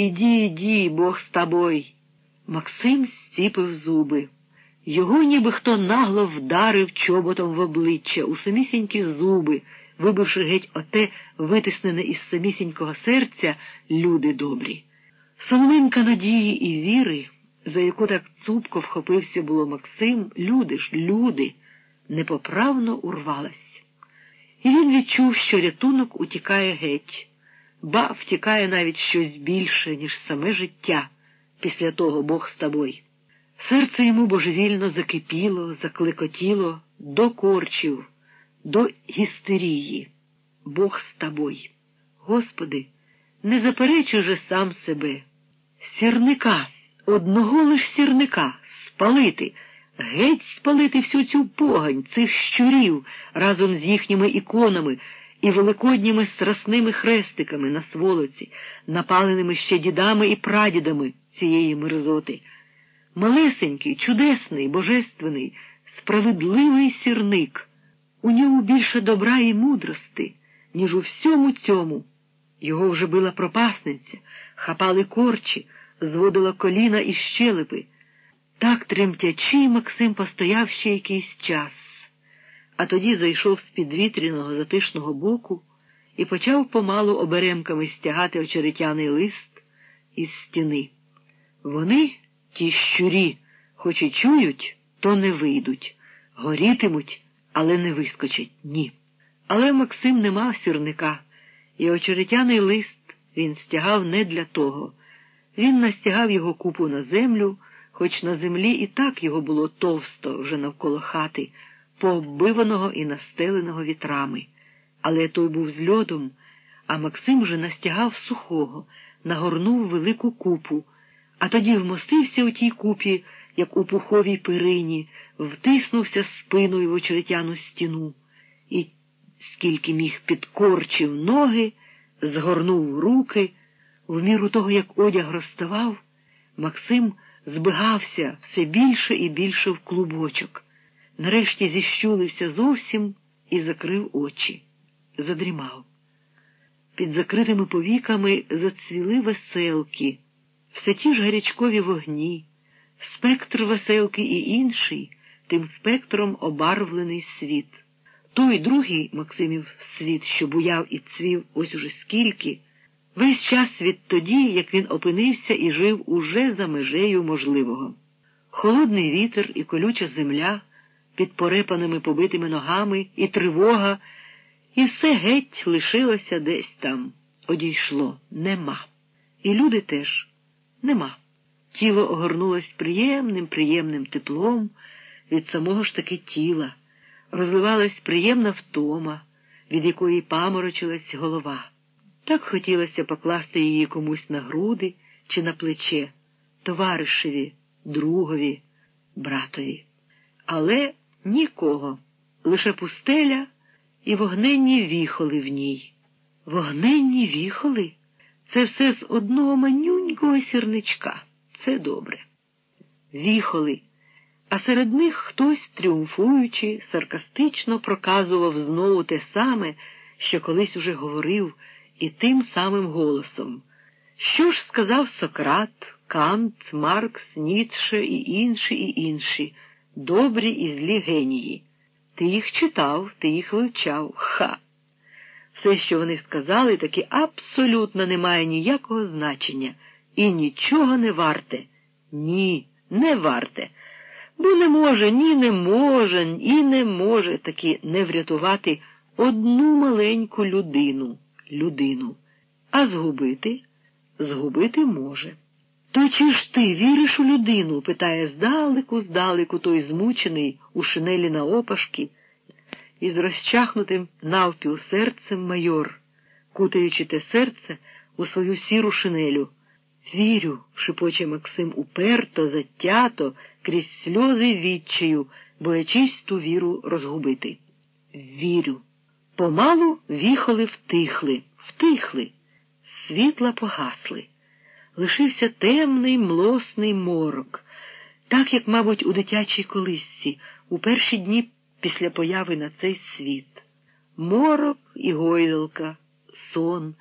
Іді, іді, Бог з тобой. Максим стіпив зуби. Його ніби хто нагло вдарив чоботом в обличчя у самісінькі зуби, вибивши геть оте витиснене із самісінького серця люди добрі. Соломинка надії і віри, за яку так цупко вхопився було Максим, люди ж, люди, непоправно урвалась. І він відчув, що рятунок утікає геть, ба втікає навіть щось більше, ніж саме життя після того Бог з тобой. Серце йому божевільно закипіло, закликотіло до корчів, до гістерії. Бог з тобой. Господи, не заперечуй же сам себе. Сірника, одного лиш сірника, спалити, геть спалити всю цю погань, цих щурів разом з їхніми іконами і великодніми страсними хрестиками на сволоці, напаленими ще дідами і прадідами цієї мерзоти. Малесенький, чудесний, божественний, справедливий сірник. У ньому більше добра і мудрости, ніж у всьому цьому. Його вже била пропасниця, хапали корчі, зводила коліна і щелепи. Так тремтячи, Максим постояв ще якийсь час, а тоді зайшов з підвітряного затишного боку і почав помалу оберемками стягати очеретяний лист із стіни. Вони, ті щурі, хоч і чують, то не вийдуть, горітимуть, але не вискочать ні. Але Максим не мав сірника, і очеретяний лист він стягав не для того. Він настягав його купу на землю, хоч на землі і так його було товсто вже навколо хати, пооббиваного і настеленого вітрами. Але той був з льодом, а Максим вже настягав сухого, нагорнув велику купу, а тоді вмостився у тій купі, як у пуховій перині, втиснувся спиною в очеретяну стіну і, скільки міг підкорчив ноги, згорнув руки. В міру того, як одяг розставав, Максим збигався все більше і більше в клубочок. Нарешті зіщулився зовсім і закрив очі, задрімав. Під закритими повіками зацвіли веселки, все ті ж гарячкові вогні, спектр веселки і інший, тим спектром обарвлений світ. Той другий Максимів світ, що буяв і цвів ось уже скільки. Весь час відтоді, як він опинився і жив уже за межею можливого. Холодний вітер і колюча земля під порепаними побитими ногами, і тривога, і все геть лишилося десь там. Одійшло нема. І люди теж нема. Тіло огорнулось приємним, приємним теплом від самого ж таки тіла, розливалась приємна втома, від якої паморочилась голова. Так хотілося покласти її комусь на груди чи на плече, товаришеві, другові, братові. Але нікого, лише пустеля і вогненні віхоли в ній. Вогненні віхоли це все з одного манюнького сірничка. Це добре. Віхоли, а серед них хтось, тріумфуючи, саркастично проказував знову те саме, що колись уже говорив і тим самим голосом. Що ж сказав Сократ, Кант, Маркс, Ніцше і інші, і інші, добрі і злі генії? Ти їх читав, ти їх вивчав. Ха! Все, що вони сказали, таки абсолютно не має ніякого значення і нічого не варте. Ні, не варте. Бо не може, ні не може, і не може таки не врятувати одну маленьку людину людину, а згубити згубити може. То чи ж ти віриш у людину? питає здалеку, здалеку той змучений у шинелі на опашки із розчахнутим навпіл серцем майор, кутаючи те серце у свою сіру шинелю. Вірю, шепоче Максим уперто, затято, крізь сльози відчаю, боячись ту віру розгубити. Вірю. Помалу віхоли втихли, втихли, світла погасли. Лишився темний млосний морок, так як, мабуть, у дитячій колисці, у перші дні після появи на цей світ. Морок і гойдалка, сон.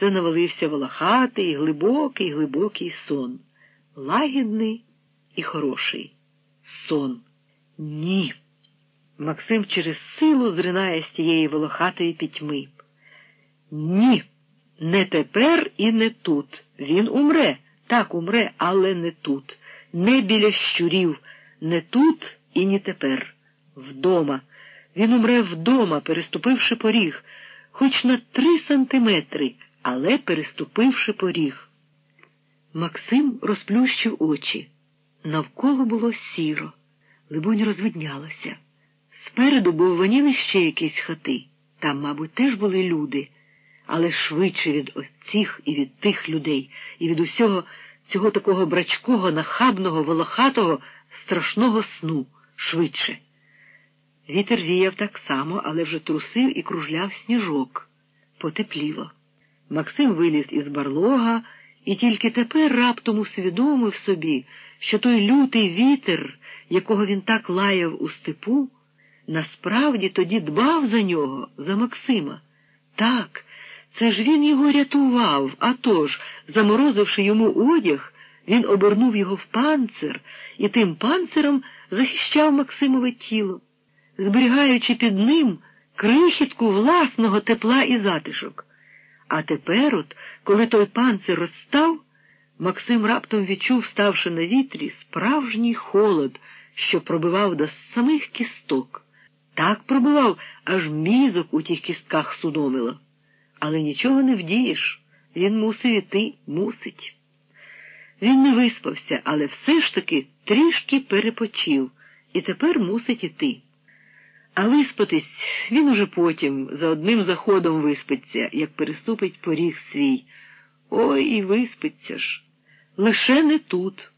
це навалився волохатий, глибокий, глибокий сон. Лагідний і хороший. Сон. Ні. Максим через силу зринає з тієї волохатої пітьми. Ні, не тепер і не тут. Він умре, так умре, але не тут, не біля щурів, не тут і не тепер. Вдома. Він умре вдома, переступивши поріг, хоч на три сантиметри, але переступивши поріг. Максим розплющив очі. Навколо було сіро, либонь розвиднялося. Спереду бовваніли ще якісь хати. Там, мабуть, теж були люди, але швидше від оцих і від тих людей, і від усього цього такого брачкого, нахабного, волохатого, страшного сну швидше. Вітер віяв так само, але вже трусив і кружляв сніжок. Потепліло. Максим виліз із барлога і тільки тепер раптом усвідомив собі, що той лютий вітер, якого він так лаяв у степу, насправді тоді дбав за нього, за Максима. Так, це ж він його рятував, а тож, заморозивши йому одяг, він обернув його в панцир і тим панциром захищав Максимове тіло, зберігаючи під ним крихітку власного тепла і затишок. А тепер, от, коли той панцир розстав, Максим раптом відчув, ставши на вітрі, справжній холод, що пробивав до самих кісток. Так пробивав, аж мізок у тих кістках судомило. Але нічого не вдієш. Він мусив іти, мусить. Він не виспався, але все ж таки трішки перепочив і тепер мусить іти. А виспатись він уже потім, за одним заходом виспиться, як переступить поріг свій. Ой і виспиться ж. Лише не тут.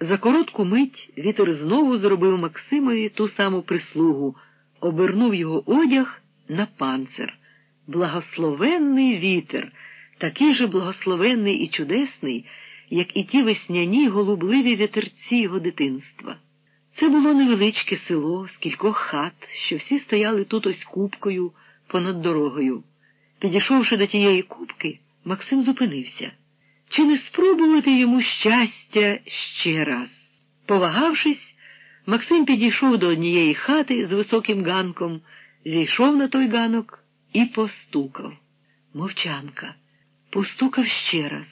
За коротку мить вітер знову зробив Максимові ту саму прислугу, обернув його одяг на панцир. Благословенний вітер, такий же благословенний і чудесний, як і ті весняні голубливі вітерці його дитинства. Це було невеличке село з кількох хат, що всі стояли тут ось купкою понад дорогою. Підійшовши до тієї купки, Максим зупинився. Чи не спробувати йому щастя ще раз? Повагавшись, Максим підійшов до однієї хати з високим ганком, зійшов на той ганок і постукав. Мовчанка. Постукав ще раз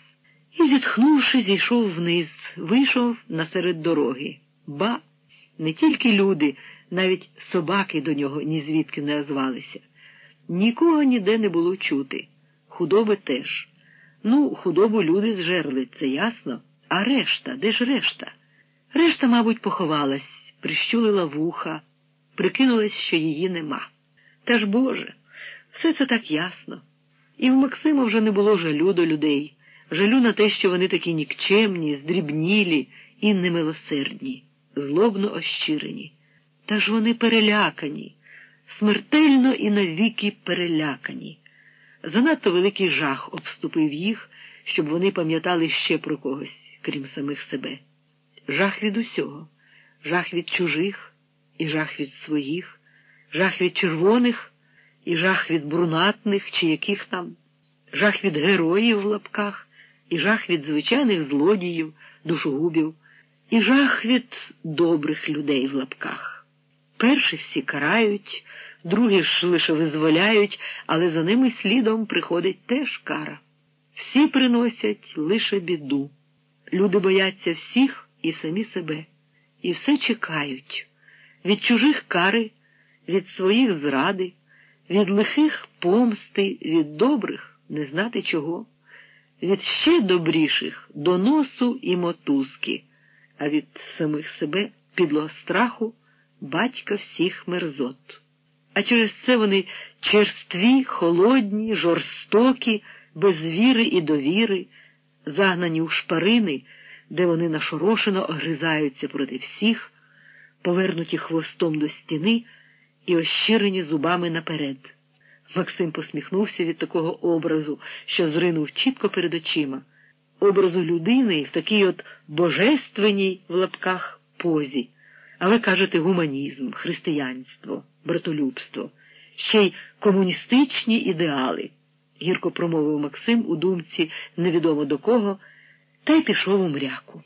і, зітхнувши, зійшов вниз, вийшов насеред дороги. Ба, не тільки люди, навіть собаки до нього ні звідки не озвалися. Нікого ніде не було чути. Худоби теж. Ну, худобу люди зжерли, це ясно. А решта, де ж решта? Решта, мабуть, поховалась, прищулила вуха, прикинулась, що її нема. Та ж Боже, все це так ясно. І в Максима вже не було жалю до людей, жалю на те, що вони такі нікчемні, здрібнілі і немилосердні, злобно ощирені. Та ж вони перелякані, смертельно і навіки перелякані. Занадто великий жах обступив їх, щоб вони пам'ятали ще про когось, крім самих себе. Жах від усього, жах від чужих, і жах від своїх, жах від червоних, і жах від брунатних чи яких там, жах від героїв в лапках, і жах від звичайних злодіїв, душогубів, і жах від добрих людей в лапках. Перші всі карають другі ж лише визволяють, але за ними слідом приходить теж кара. Всі приносять лише біду. Люди бояться всіх і самі себе, і все чекають від чужих кари, від своїх зради, від лихих помсти, від добрих не знати чого, від ще добріших доносу і мотузки, а від самих себе підлого страху батька всіх мерзот. А через це вони черстві, холодні, жорстокі, без віри і довіри, загнані у шпарини, де вони нашорошено огризаються проти всіх, повернуті хвостом до стіни і ощирені зубами наперед. Максим посміхнувся від такого образу, що зринув чітко перед очима, образу людини в такій от божественній в лапках позі. Але кажете, гуманізм, християнство, братолюбство, ще й комуністичні ідеали. гірко промовив Максим у думці невідомо до кого, та й пішов у мряку.